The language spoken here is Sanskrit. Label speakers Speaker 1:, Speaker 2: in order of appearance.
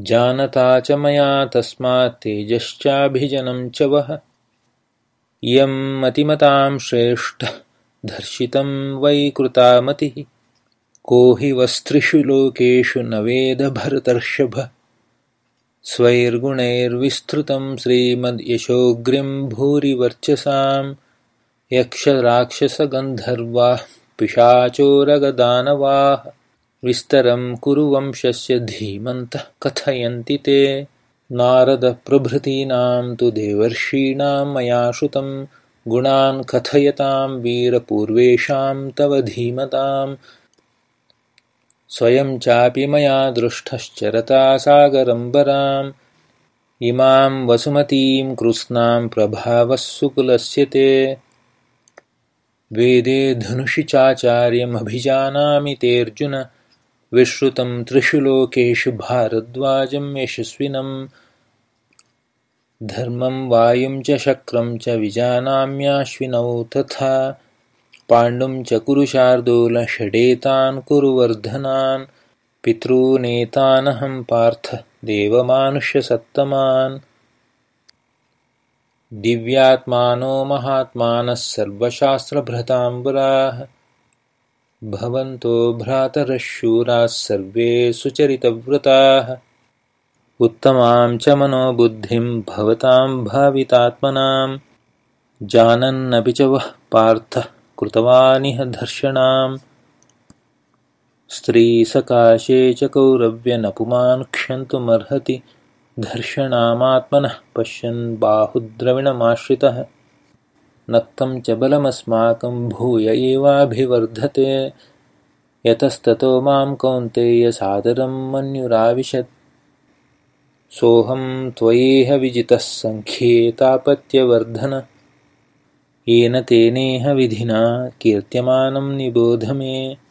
Speaker 1: जानता च मया तस्मात् तेजश्चाभिजनं च वः। इयं मतिमतां श्रेष्ठ धर्षितं वै कृता मतिः को हि वस्त्रिषु लोकेषु न वेदभरतर्षभ। स्वैर्गुणैर्विस्तृतं श्रीमद्यशोऽग्र्यं भूरिवर्चसां यक्षराक्षसगन्धर्वाः पिशाचोरगदानवाः विस्तरं कुरु वंशस्य धीमन्तः कथयन्ति ते। नारदप्रभृतीनां तु देवर्षीणां मया श्रुतं गुणान् कथयतां वीरपूर्वेषां तव धीमताम्। स्वयं चापि मया दृष्टश्चरता सागरम्बराम् इमां वसुमतीं कृत्स्नां प्रभावः सुकुलस्य ते। वेदे धनुषि चाचार्यमभिजानामि तेऽर्जुन विश्रुतं त्रिषु लोकेषु भारद्वाजं यशस्विनं। धर्मं वायुं च शक्रं च विजानाम्याश्विनौ तथा। पाण्डुं च कुरु शार्दूलषडेतान् कुरु वर्धनान् पितॄनेतानहं पार्थ देवमानुष्यसत्तमान्। दिव्यात्मानो महात्मानः सर्वशास्त्रभृताम्बराः भवन्तो भ्रातरः सर्वे सुचरितव्रताः। उत्तमां च मनोबुद्धिं भवतां भावितात्मनां। जानन्नपि च वः पार्थः कृतवानिह धर्षणाम्। स्त्रीसकाशे च कौरव्यनपुमान् क्षन्तुमर्हति। धर्षणामात्मनः पश्यन् बाहुद्रविणमाश्रितः नक्तं च बलमस्माकं भूय एवाभिवर्धते। यतस्ततो मां कौन्तेयसादरं मन्युराविशत्। सोऽहं त्वयेह विजितः सङ्ख्ये तापत्यवर्धन। येन तेनेह विधिना कीर्त्यमानं निबोध मे